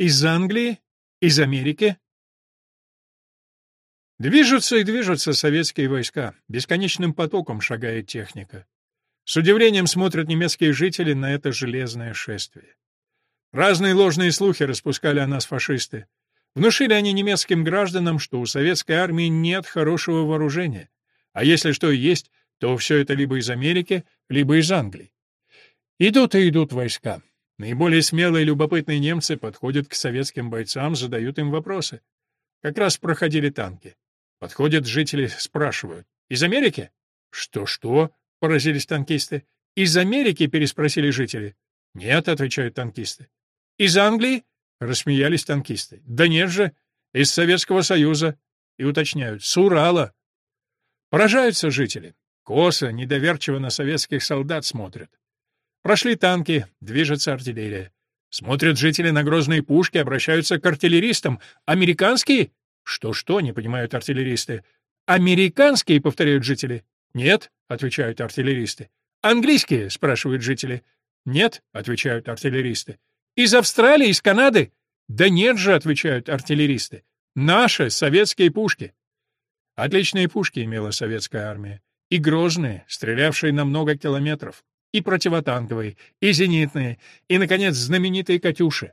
Из Англии? Из Америки? Движутся и движутся советские войска. Бесконечным потоком шагает техника. С удивлением смотрят немецкие жители на это железное шествие. Разные ложные слухи распускали о нас фашисты. Внушили они немецким гражданам, что у советской армии нет хорошего вооружения. А если что и есть, то все это либо из Америки, либо из Англии. Идут и идут войска. Наиболее смелые и любопытные немцы подходят к советским бойцам, задают им вопросы. Как раз проходили танки. Подходят жители, спрашивают. «Из Америки?» «Что-что?» — поразились танкисты. «Из Америки?» — переспросили жители. «Нет», — отвечают танкисты. «Из Англии?» — рассмеялись танкисты. «Да нет же, из Советского Союза». И уточняют. «С Урала». Поражаются жители. Косо, недоверчиво на советских солдат смотрят. Прошли танки, движется артиллерия. Смотрят жители на грозные пушки, обращаются к артиллеристам. «Американские?» Что-что, не понимают артиллеристы. Американские, повторяют жители. Нет, отвечают артиллеристы. Английские, спрашивают жители. Нет, отвечают артиллеристы. Из Австралии, из Канады? Да нет же, отвечают артиллеристы. Наши советские пушки. Отличные пушки имела советская армия. И грозные, стрелявшие на много километров. И противотанковые, и зенитные, и, наконец, знаменитые «Катюши».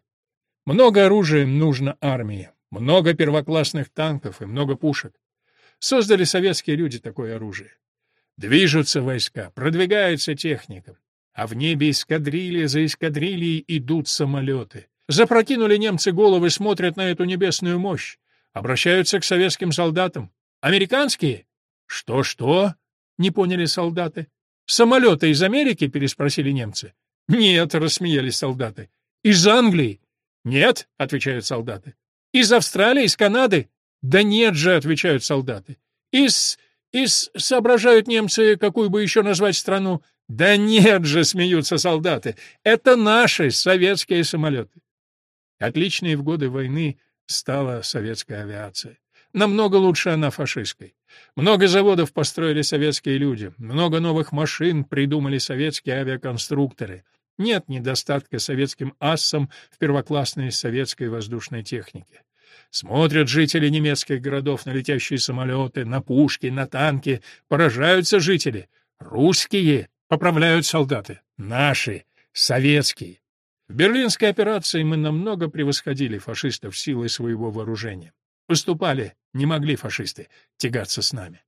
Много оружия нужно армии. Много первоклассных танков и много пушек. Создали советские люди такое оружие. Движутся войска, продвигается техника. А в небе эскадрильи за эскадрильей идут самолеты. Запрокинули немцы головы, смотрят на эту небесную мощь. Обращаются к советским солдатам. «Американские?» «Что-что?» — не поняли солдаты. «Самолеты из Америки?» — переспросили немцы. «Нет», — рассмеялись солдаты. «Из Англии?» «Нет», — отвечают солдаты. Из Австралии, из Канады? Да нет же, отвечают солдаты. Из... из... соображают немцы, какую бы еще назвать страну. Да нет же, смеются солдаты. Это наши советские самолеты. Отличной в годы войны стала советская авиация. Намного лучше она фашистской. Много заводов построили советские люди, много новых машин придумали советские авиаконструкторы — нет недостатка советским ассам в первоклассной советской воздушной технике. Смотрят жители немецких городов на летящие самолеты, на пушки, на танки. Поражаются жители. Русские, поправляют солдаты. Наши, советские. В берлинской операции мы намного превосходили фашистов силой своего вооружения. Выступали, не могли фашисты тягаться с нами.